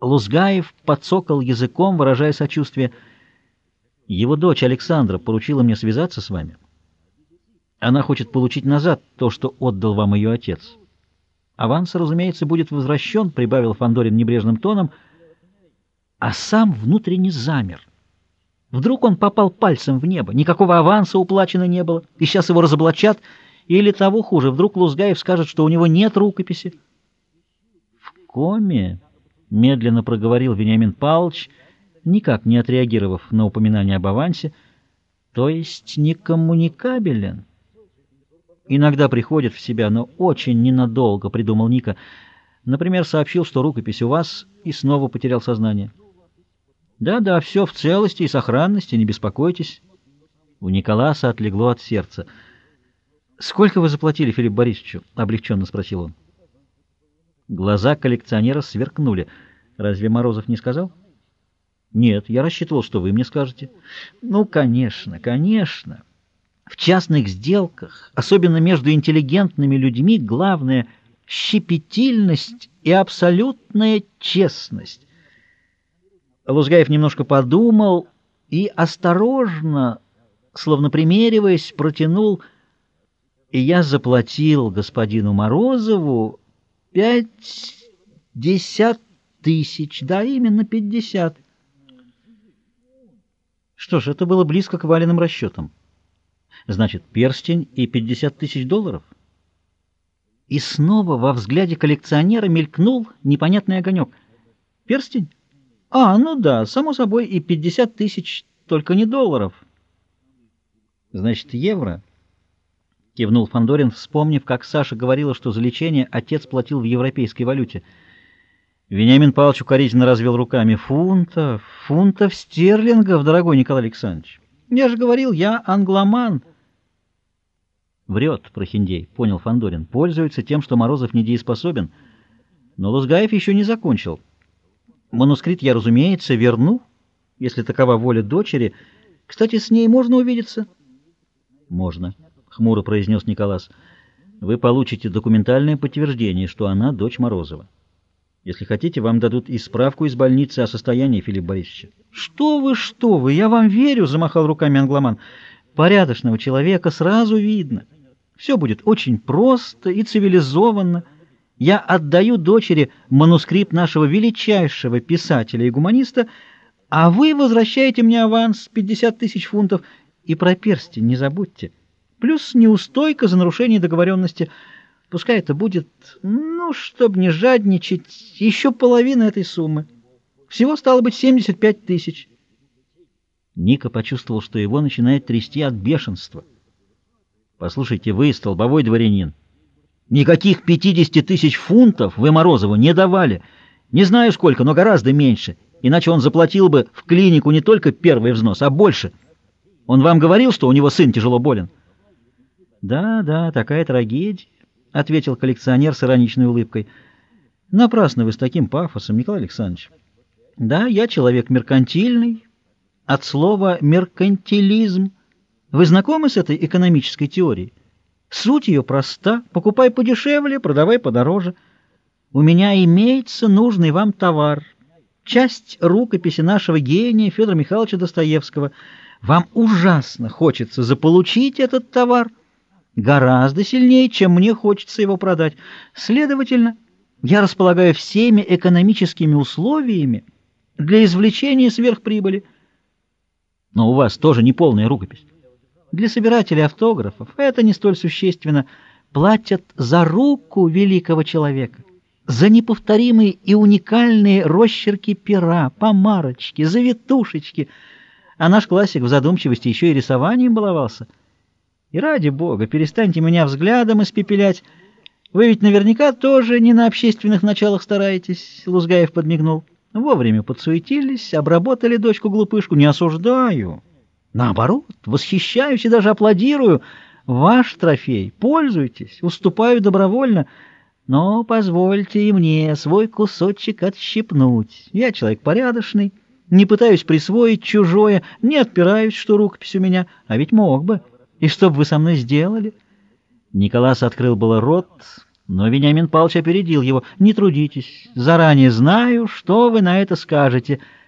Лузгаев подсокал языком, выражая сочувствие. Его дочь Александра поручила мне связаться с вами. Она хочет получить назад то, что отдал вам ее отец. Аванс, разумеется, будет возвращен, прибавил Фандорин небрежным тоном, а сам внутренне замер. Вдруг он попал пальцем в небо, никакого аванса уплачено не было, и сейчас его разоблачат, или того хуже, вдруг Лузгаев скажет, что у него нет рукописи. В коме медленно проговорил Вениамин Павлович, никак не отреагировав на упоминание об авансе, то есть некоммуникабелен. Иногда приходит в себя, но очень ненадолго, придумал Ника. Например, сообщил, что рукопись у вас, и снова потерял сознание. Да-да, все в целости и сохранности, не беспокойтесь. У Николаса отлегло от сердца. «Сколько вы заплатили Филиппу Борисовичу?» — облегченно спросил он. Глаза коллекционера сверкнули. Разве Морозов не сказал? Нет, я рассчитывал, что вы мне скажете. Ну, конечно, конечно. В частных сделках, особенно между интеллигентными людьми, главное — щепетильность и абсолютная честность. Лузгаев немножко подумал и осторожно, словно примериваясь, протянул «И я заплатил господину Морозову Пятьдесят тысяч, да, именно пятьдесят. Что ж, это было близко к валенным расчетам. Значит, перстень и пятьдесят тысяч долларов? И снова во взгляде коллекционера мелькнул непонятный огонек. Перстень? А, ну да, само собой, и пятьдесят тысяч, только не долларов. Значит, евро? — кивнул Фандорин, вспомнив, как Саша говорила, что за лечение отец платил в европейской валюте. Вениамин Павлович укоризненно развел руками. «Фунтов, фунтов стерлингов, дорогой Николай Александрович! Я же говорил, я англоман!» «Врет, прохиндей», — понял Фандорин. «Пользуется тем, что Морозов недееспособен. Но Лузгаев еще не закончил. Манускрипт я, разумеется, верну, если такова воля дочери. Кстати, с ней можно увидеться?» «Можно». — хмуро произнес Николас, — вы получите документальное подтверждение, что она дочь Морозова. Если хотите, вам дадут и справку из больницы о состоянии Филиппа Борисовича. — Что вы, что вы, я вам верю, — замахал руками англоман. — Порядочного человека сразу видно. Все будет очень просто и цивилизованно. Я отдаю дочери манускрипт нашего величайшего писателя и гуманиста, а вы возвращаете мне аванс 50 тысяч фунтов. И про перстень не забудьте. — плюс неустойка за нарушение договоренности. Пускай это будет, ну, чтобы не жадничать, еще половина этой суммы. Всего стало быть 75 тысяч. Ника почувствовал, что его начинает трясти от бешенства. «Послушайте, вы, столбовой дворянин, никаких 50 тысяч фунтов вы Морозову не давали. Не знаю сколько, но гораздо меньше, иначе он заплатил бы в клинику не только первый взнос, а больше. Он вам говорил, что у него сын тяжело болен?» «Да, да, такая трагедия», — ответил коллекционер с ироничной улыбкой. «Напрасно вы с таким пафосом, Николай Александрович. Да, я человек меркантильный, от слова «меркантилизм». Вы знакомы с этой экономической теорией? Суть ее проста. Покупай подешевле, продавай подороже. У меня имеется нужный вам товар. Часть рукописи нашего гения Федора Михайловича Достоевского. Вам ужасно хочется заполучить этот товар — гораздо сильнее, чем мне хочется его продать. Следовательно, я располагаю всеми экономическими условиями для извлечения сверхприбыли. Но у вас тоже не полная рукопись. Для собирателей автографов это не столь существенно. Платят за руку великого человека, за неповторимые и уникальные росчерки пера, помарочки, завитушечки. А наш классик в задумчивости еще и рисованием баловался — и ради бога, перестаньте меня взглядом испепелять. Вы ведь наверняка тоже не на общественных началах стараетесь, — Лузгаев подмигнул. Вовремя подсуетились, обработали дочку-глупышку. Не осуждаю. Наоборот, восхищаюсь и даже аплодирую. Ваш трофей. Пользуйтесь, уступаю добровольно. Но позвольте и мне свой кусочек отщипнуть. Я человек порядочный, не пытаюсь присвоить чужое, не отпираюсь, что рукопись у меня, а ведь мог бы. И что бы вы со мной сделали? Николас открыл было рот, Но Вениамин Павлович опередил его. «Не трудитесь. Заранее знаю, что вы на это скажете».